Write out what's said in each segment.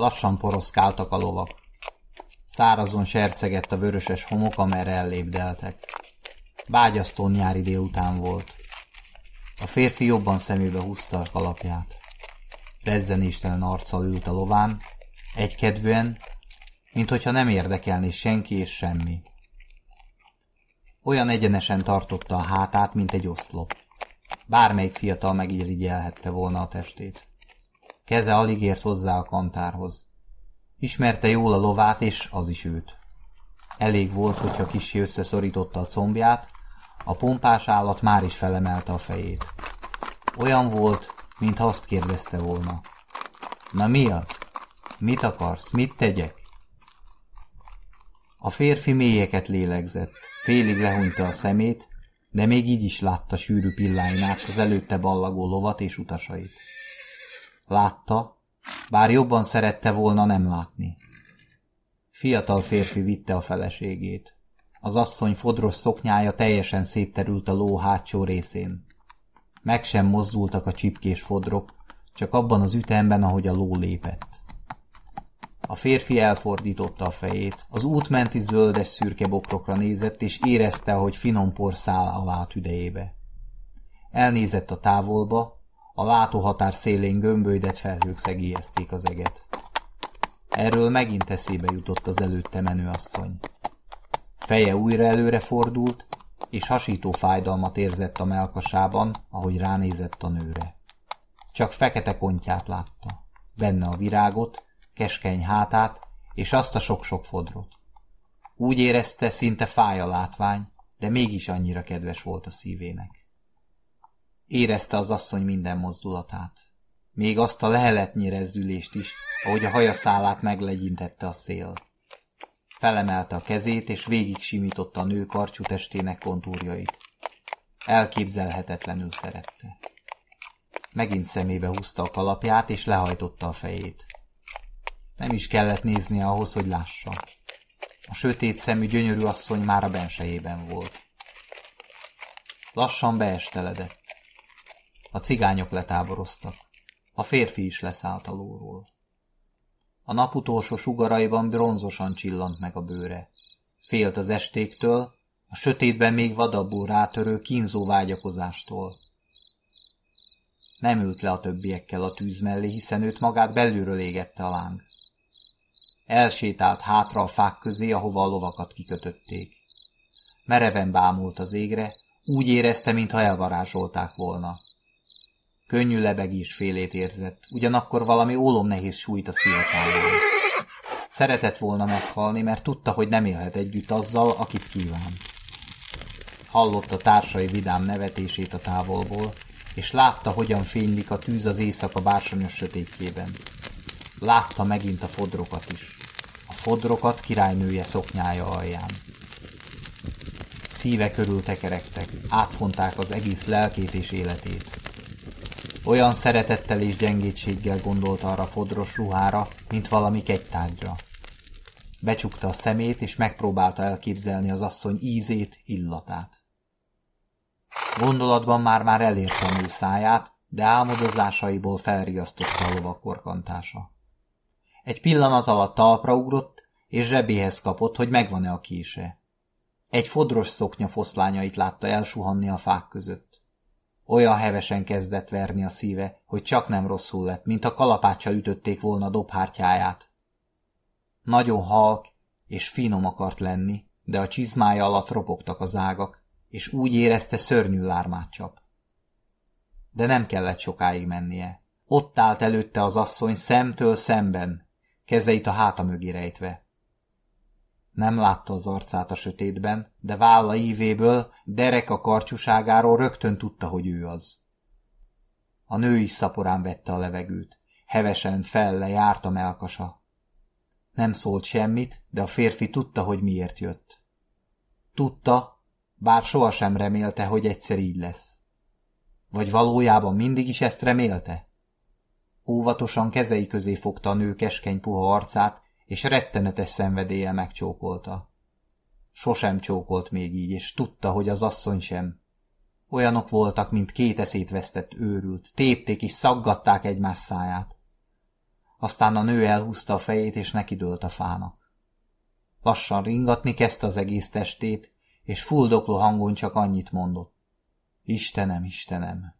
Lassan poroszkáltak a lovak. Szárazon sercegett a vöröses homok, amerre ellépdeltek. Bágyasztó nyári délután volt. A férfi jobban szemébe húzta a kalapját. Rezzenéstelen arccal ült a lován, egykedvűen, mint hogyha nem érdekelné senki és semmi. Olyan egyenesen tartotta a hátát, mint egy oszlop. Bármelyik fiatal megirigyelhette volna a testét. Keze alig ért hozzá a kantárhoz. Ismerte jól a lovát, és az is őt. Elég volt, hogyha kisi összeszorította a combját, a pompás állat már is felemelte a fejét. Olyan volt, mintha azt kérdezte volna. Na mi az? Mit akarsz? Mit tegyek? A férfi mélyeket lélegzett, félig lehúnyta a szemét, de még így is látta sűrű pilláinát az előtte ballagó lovat és utasait. Látta, bár jobban szerette volna nem látni. Fiatal férfi vitte a feleségét. Az asszony fodros szoknyája teljesen szétterült a ló hátsó részén. Meg sem mozdultak a csipkés fodrok, csak abban az ütemben, ahogy a ló lépett. A férfi elfordította a fejét, az útmenti zöldes szürke bokrokra nézett, és érezte, hogy finom por száll alá tüdejébe. Elnézett a távolba, a látóhatár szélén gömbölydett felhők szegélyezték az eget. Erről megint eszébe jutott az előtte menő asszony. Feje újra előre fordult, és hasító fájdalmat érzett a melkasában, ahogy ránézett a nőre. Csak fekete kontját látta, benne a virágot, keskeny hátát és azt a sok-sok fodrot. Úgy érezte, szinte fáj a látvány, de mégis annyira kedves volt a szívének. Érezte az asszony minden mozdulatát. Még azt a leheletnyi rezdülést is, ahogy a hajaszálát meglegyintette a szél. Felemelte a kezét, és végig simította a nő karcsú testének kontúrjait. Elképzelhetetlenül szerette. Megint szemébe húzta a kalapját, és lehajtotta a fejét. Nem is kellett néznie ahhoz, hogy lássa. A sötét szemű gyönyörű asszony már a bensejében volt. Lassan beesteledett. A cigányok letáboroztak. A férfi is leszállt a lóról. A nap utolsó sugaraiban bronzosan csillant meg a bőre. Félt az estéktől, a sötétben még vadabbul rátörő kínzó vágyakozástól. Nem ült le a többiekkel a tűz mellé, hiszen őt magát belülről égette a láng. Elsétált hátra a fák közé, ahova a lovakat kikötötték. Mereven bámult az égre, úgy érezte, mintha elvarázsolták volna. Könnyű lebegés félét érzett, ugyanakkor valami ólom nehéz sújt a szívetáján. Szeretett volna meghalni, mert tudta, hogy nem élhet együtt azzal, akit kíván. Hallotta társai vidám nevetését a távolból, és látta, hogyan fénylik a tűz az éjszaka bársonyos sötétjében. Látta megint a fodrokat is. A fodrokat királynője szoknyája alján. Szíve körül tekerektek, átfonták az egész lelkét és életét. Olyan szeretettel és gyengétséggel gondolta arra fodros ruhára, mint valami kegytárgyra. Becsukta a szemét, és megpróbálta elképzelni az asszony ízét, illatát. Gondolatban már-már elérte a száját, de álmodozásaiból felriasztotta a lovak korkantása. Egy pillanat alatt talpra ugrott, és zsebéhez kapott, hogy megvan-e a kése. Egy fodros szoknya foszlányait látta elsuhanni a fák között. Olyan hevesen kezdett verni a szíve, hogy csak nem rosszul lett, mint a kalapáccsal ütötték volna dobhártyáját. Nagyon halk és finom akart lenni, de a csizmája alatt ropogtak az ágak, és úgy érezte szörnyű lármát csap. De nem kellett sokáig mennie. Ott állt előtte az asszony szemtől szemben, kezeit a háta mögé rejtve. Nem látta az arcát a sötétben, de válla ívéből, derek a karcsúságáról rögtön tudta, hogy ő az. A nő is szaporán vette a levegőt. Hevesen felle járt a melkasa. Nem szólt semmit, de a férfi tudta, hogy miért jött. Tudta, bár sohasem remélte, hogy egyszer így lesz. Vagy valójában mindig is ezt remélte? Óvatosan kezei közé fogta a nő keskeny puha arcát, és rettenetes szenvedéllyel megcsókolta. Sosem csókolt még így, és tudta, hogy az asszony sem. Olyanok voltak, mint két eszét vesztett őrült, tépték és szaggatták egymás száját. Aztán a nő elhúzta a fejét, és nekidőlt a fának. Lassan ringatni kezdte az egész testét, és fuldokló hangon csak annyit mondott. Istenem, Istenem!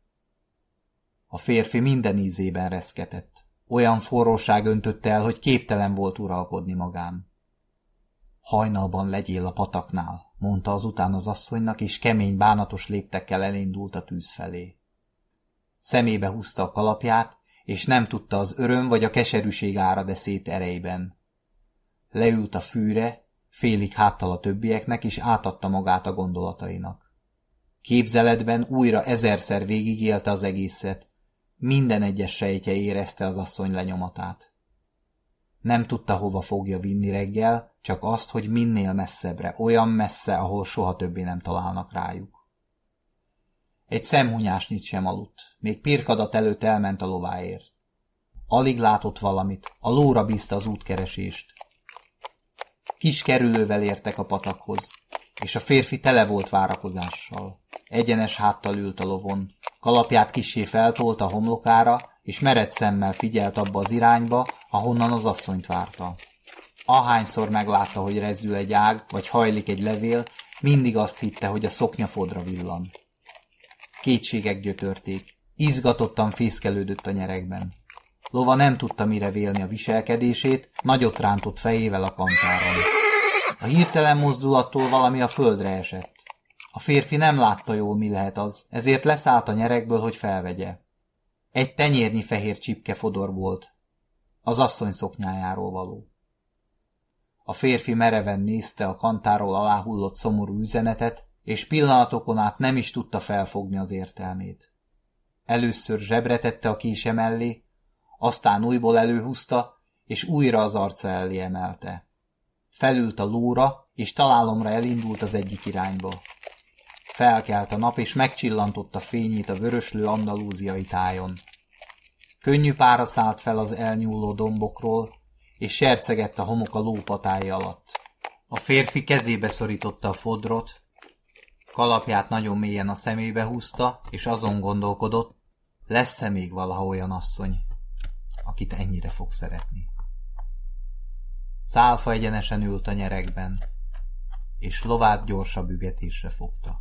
A férfi minden ízében reszketett. Olyan forróság öntötte el, hogy képtelen volt uralkodni magán. Hajnalban legyél a pataknál, mondta azután az asszonynak, és kemény, bánatos léptekkel elindult a tűz felé. Szemébe húzta a kalapját, és nem tudta az öröm vagy a keserűség ára szét erejében. Leült a fűre, félig háttal a többieknek, és átadta magát a gondolatainak. Képzeletben újra ezerszer végigélte az egészet, minden egyes sejtje érezte az asszony lenyomatát. Nem tudta, hova fogja vinni reggel, csak azt, hogy minél messzebbre, olyan messze, ahol soha többé nem találnak rájuk. Egy szemhunyásnyit sem aludt, még pirkadat előtt elment a lováért. Alig látott valamit, a lóra bízta az útkeresést. Kis kerülővel értek a patakhoz, és a férfi tele volt várakozással. Egyenes háttal ült a lovon, kalapját kisé feltolt a homlokára, és mered szemmel figyelt abba az irányba, ahonnan az asszonyt várta. Ahányszor meglátta, hogy rezdül egy ág, vagy hajlik egy levél, mindig azt hitte, hogy a szoknya fodra villan. Kétségek gyötörték, izgatottan fészkelődött a nyerekben. Lova nem tudta mire vélni a viselkedését, nagyot rántott fejével a kantáron. A hirtelen mozdulattól valami a földre esett. A férfi nem látta jól, mi lehet az, ezért leszállt a nyerekből, hogy felvegye. Egy tenyérnyi fehér csipke fodor volt. Az asszony szoknyájáról való. A férfi mereven nézte a kantáról aláhullott szomorú üzenetet, és pillanatokon át nem is tudta felfogni az értelmét. Először zsebre tette a kése mellé, aztán újból előhúzta, és újra az arca elé emelte. Felült a lóra, és találomra elindult az egyik irányba. Felkelt a nap, és megcsillantotta fényét a vöröslő andalúziai tájon. Könnyű pára szállt fel az elnyúló dombokról, és sercegett a homok a lópatája alatt. A férfi kezébe szorította a fodrot, kalapját nagyon mélyen a szemébe húzta, és azon gondolkodott, lesz-e még valaha olyan asszony, akit ennyire fog szeretni. Szálfa egyenesen ült a nyerekben, és lovát gyorsabb ügetésre fogta.